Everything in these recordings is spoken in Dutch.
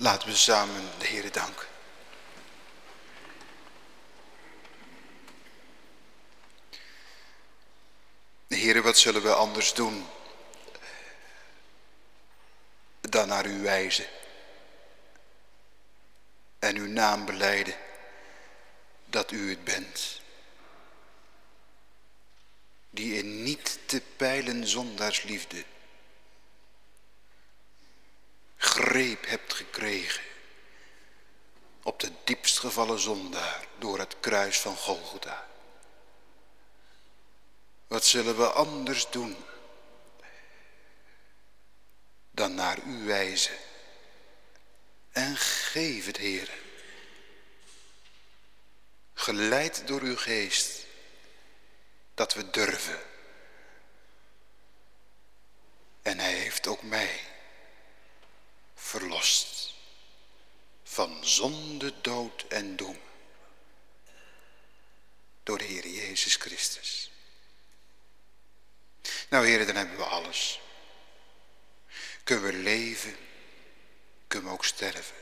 Laten we samen de danken. Heere, wat zullen we anders doen dan naar u wijzen en uw naam beleiden dat u het bent. Die in niet te peilen zondaarsliefde hebt gekregen op de diepst gevallen zondaar door het kruis van Golgotha. Wat zullen we anders doen dan naar u wijzen en geef het, Heer. Geleid door uw geest dat we durven. En hij heeft ook mij verlost van zonde, dood en doem. Door de Heer Jezus Christus. Nou heren, dan hebben we alles. Kunnen we leven, kunnen we ook sterven.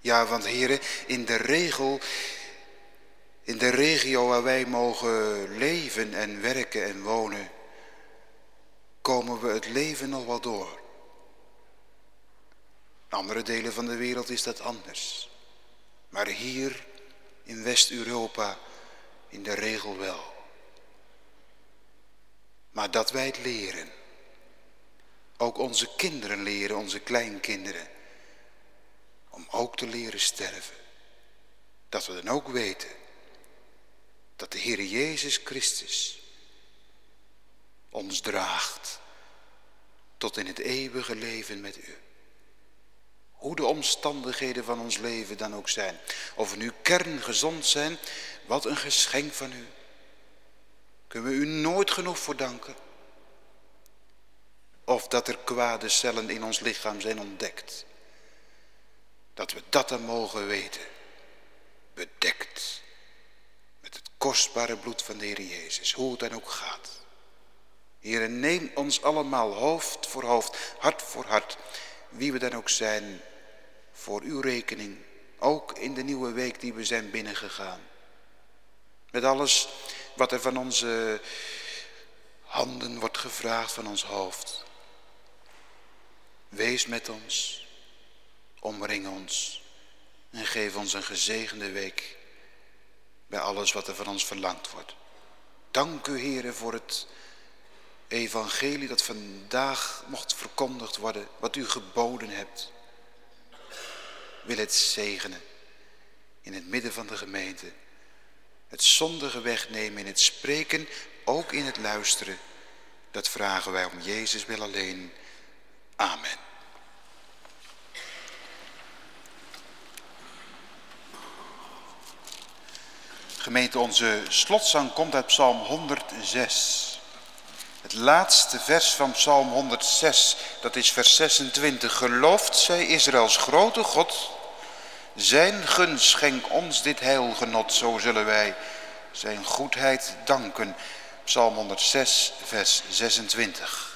Ja, want heren, in de regel, in de regio waar wij mogen leven en werken en wonen, komen we het leven nog wel door. In andere delen van de wereld is dat anders. Maar hier in West-Europa in de regel wel. Maar dat wij het leren. Ook onze kinderen leren, onze kleinkinderen. Om ook te leren sterven. Dat we dan ook weten dat de Heer Jezus Christus ons draagt tot in het eeuwige leven met u. Hoe de omstandigheden van ons leven dan ook zijn. Of we nu kerngezond zijn, wat een geschenk van u. Kunnen we u nooit genoeg voor danken. Of dat er kwade cellen in ons lichaam zijn ontdekt. Dat we dat dan mogen weten. Bedekt. Met het kostbare bloed van de Heer Jezus. Hoe het dan ook gaat. Heer, neem ons allemaal hoofd voor hoofd, hart voor hart. Wie we dan ook zijn, voor uw rekening. Ook in de nieuwe week die we zijn binnengegaan. Met alles wat er van onze handen wordt gevraagd, van ons hoofd. Wees met ons, omring ons en geef ons een gezegende week bij alles wat er van ons verlangd wordt. Dank u heren voor het evangelie dat vandaag mocht verkondigd worden, wat u geboden hebt. Wil het zegenen in het midden van de gemeente het zondige wegnemen in het spreken, ook in het luisteren. Dat vragen wij om Jezus wil alleen. Amen. Gemeente, onze slotzang komt uit Psalm 106. Het laatste vers van Psalm 106, dat is vers 26. Gelooft zij Israëls grote God zijn gunst schenk ons dit heilgenot, zo zullen wij zijn goedheid danken. Psalm 106, vers 26.